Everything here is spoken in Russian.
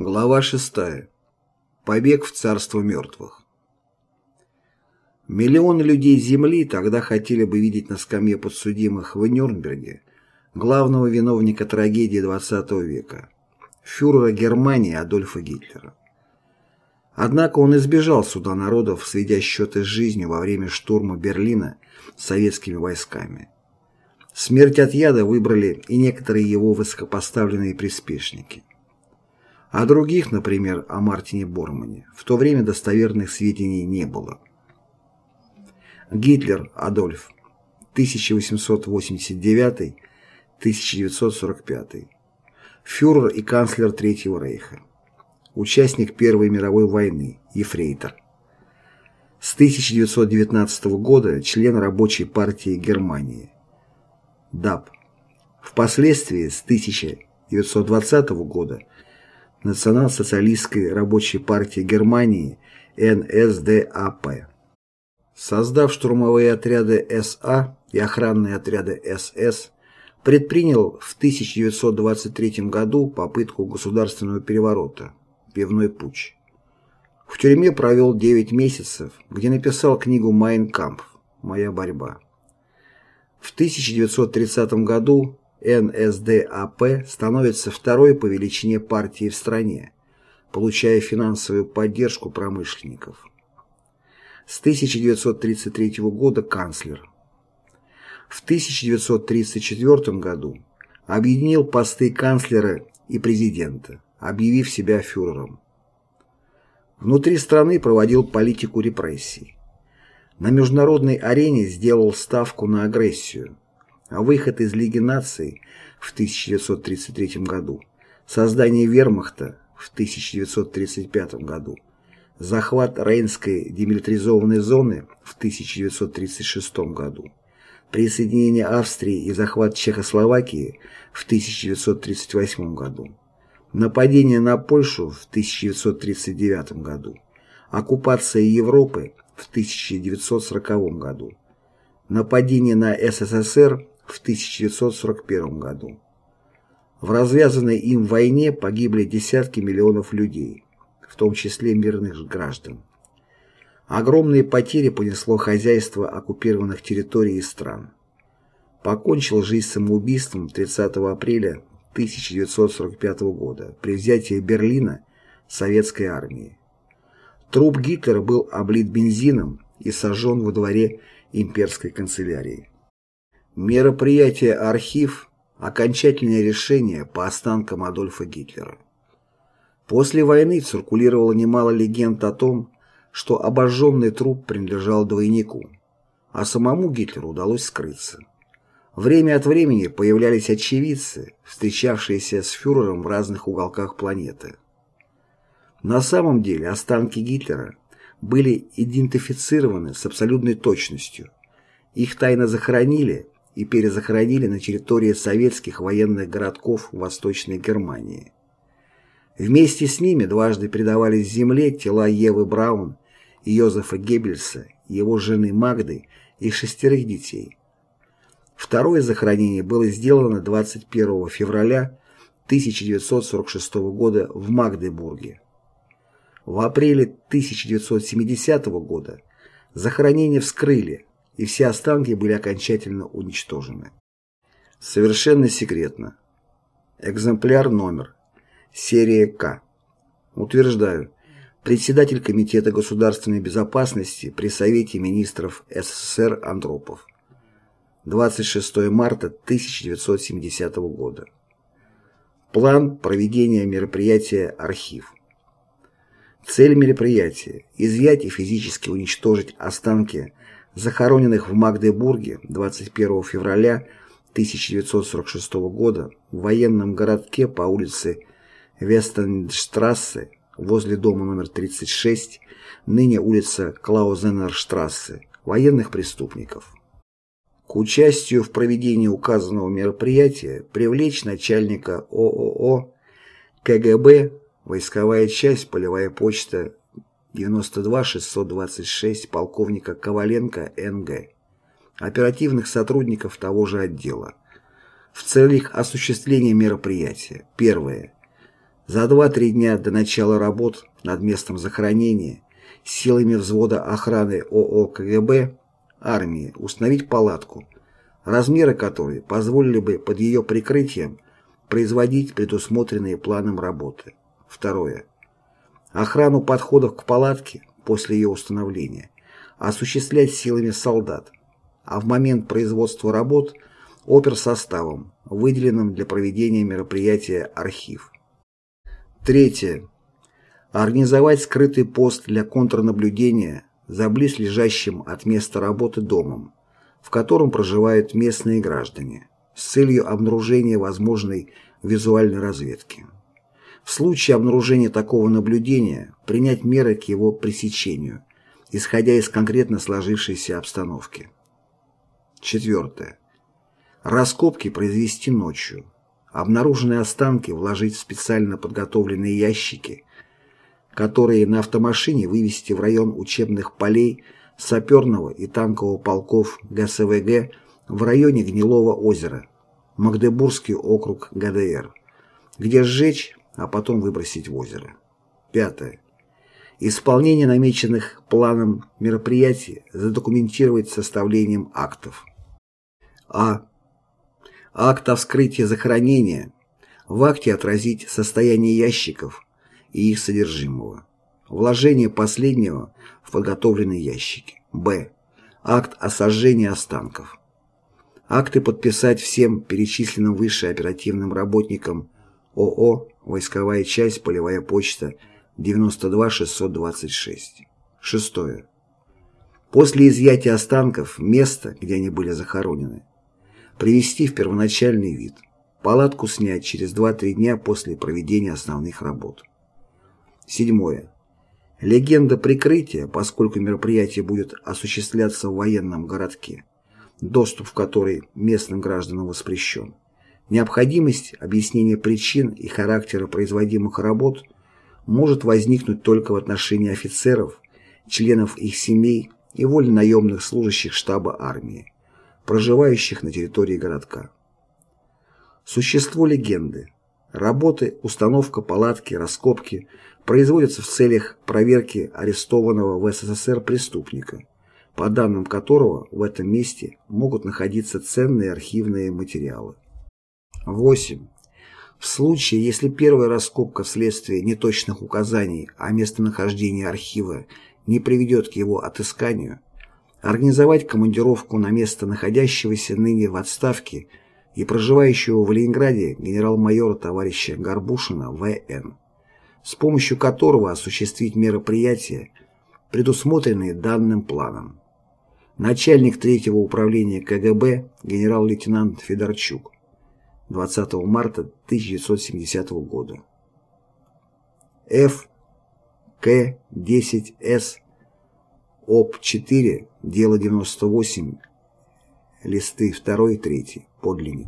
Глава 6. Побег в царство мертвых. Миллионы людей Земли тогда хотели бы видеть на скамье подсудимых в Нюрнберге главного виновника трагедии XX века, фюрера Германии Адольфа Гитлера. Однако он избежал суда народов, сведя счеты с жизнью во время штурма Берлина советскими войсками. Смерть от яда выбрали и некоторые его высокопоставленные приспешники. О других, например, о Мартине Бормане, в то время достоверных сведений не было. Гитлер Адольф, 1889-1945. Фюрер и канцлер Третьего Рейха. Участник Первой мировой войны, ефрейтор. С 1919 года член рабочей партии Германии. ДАП. Впоследствии с 1920 года Национал-социалистской рабочей партии Германии НСДАП. Создав штурмовые отряды СА и охранные отряды СС, предпринял в 1923 году попытку государственного переворота «Пивной путч». В тюрьме провел 9 месяцев, где написал книгу «Майн Кампф. Моя борьба». В 1930 году НСДАП становится второй по величине партией в стране, получая финансовую поддержку промышленников. С 1933 года канцлер. В 1934 году объединил посты канцлера и президента, объявив себя фюрером. Внутри страны проводил политику репрессий. На международной арене сделал ставку на агрессию – а выход из Лиги наций в 1933 году, создание вермахта в 1935 году, захват Рейнской демилитаризованной зоны в 1936 году, присоединение Австрии и захват Чехословакии в 1938 году, нападение на Польшу в 1939 году, оккупация Европы в 1940 году, нападение на СССР в 1941 году. В развязанной им войне погибли десятки миллионов людей, в том числе мирных граждан. Огромные потери понесло хозяйство оккупированных территорий и стран. Покончил жизнь самоубийством 30 апреля 1945 года при взятии Берлина советской армией. Труп Гитлера был облит бензином и сожжен во дворе имперской канцелярии. Мероприятие «Архив» – окончательное решение по останкам Адольфа Гитлера. После войны циркулировало немало легенд о том, что обожженный труп принадлежал двойнику, а самому Гитлеру удалось скрыться. Время от времени появлялись очевидцы, встречавшиеся с фюрером в разных уголках планеты. На самом деле останки Гитлера были идентифицированы с абсолютной точностью. Их тайно захоронили – и перезахоронили на территории советских военных городков Восточной Германии. Вместе с ними дважды предавались земле тела Евы Браун Йозефа Геббельса, его жены Магды и шестерых детей. Второе захоронение было сделано 21 февраля 1946 года в Магдебурге. В апреле 1970 года захоронение вскрыли, и все останки были окончательно уничтожены. Совершенно секретно. Экземпляр номер. Серия К. Утверждаю, председатель Комитета государственной безопасности при Совете министров СССР Андропов. 26 марта 1970 года. План проведения мероприятия «Архив». Цель мероприятия – изъять и физически уничтожить останки захороненных в Магдебурге 21 февраля 1946 года в военном городке по улице Вестенштрассе возле дома номер 36, ныне улица Клаузенерштрассе, военных преступников. К участию в проведении указанного мероприятия привлечь начальника ООО КГБ, войсковая часть, полевая почта 92-626 полковника Коваленко Н.Г., оперативных сотрудников того же отдела. В целях осуществления мероприятия. Первое. За 2-3 дня до начала работ над местом захоронения силами взвода охраны ОО КГБ армии установить палатку, размеры которой позволили бы под ее прикрытием производить предусмотренные планом работы. Второе. Охрану подходов к палатке после ее установления осуществлять силами солдат, а в момент производства работ оперсоставом, выделенным для проведения мероприятия архив. Третье. Организовать скрытый пост для контрнаблюдения за близлежащим от места работы домом, в котором проживают местные граждане, с целью обнаружения возможной визуальной разведки. В случае обнаружения такого наблюдения принять меры к его пресечению, исходя из конкретно сложившейся обстановки. Четвертое. Раскопки произвести ночью. Обнаруженные останки вложить в специально подготовленные ящики, которые на автомашине вывести в район учебных полей саперного и танкового полков ГСВГ в районе Гнилого озера, Магдебургский округ ГДР, где сжечь, а потом выбросить в озеро. Пятое. Исполнение намеченных планом мероприятий задокументировать составлением актов. А. Акт о вскрытии захоронения. В акте отразить состояние ящиков и их содержимого. Вложение последнего в подготовленные ящики. Б. Акт о сожжении останков. Акты подписать всем перечисленным выше оперативным работникам ООО «Войсковая часть, полевая почта» 92626. Шестое. После изъятия останков место, где они были захоронены, привести в первоначальный вид. Палатку снять через 2-3 дня после проведения основных работ. Седьмое. Легенда прикрытия, поскольку мероприятие будет осуществляться в военном городке, доступ в который местным гражданам воспрещен. Необходимость объяснения причин и характера производимых работ может возникнуть только в отношении офицеров, членов их семей и вольнонаемных служащих штаба армии, проживающих на территории городка. Существо легенды. Работы, установка палатки, раскопки производятся в целях проверки арестованного в СССР преступника, по данным которого в этом месте могут находиться ценные архивные материалы. 8. В случае, если первая раскопка вследствие неточных указаний о местонахождении архива не приведет к его отысканию, организовать командировку на место находящегося ныне в отставке и проживающего в Ленинграде генерал-майора товарища Горбушина В.Н., с помощью которого осуществить мероприятия, предусмотренные данным планом. Начальник третьего управления КГБ генерал-лейтенант Федорчук 20 марта 1970 года. Ф. К. 10 С. ОП 4, дело 98, листы 2 и 3, подлинник.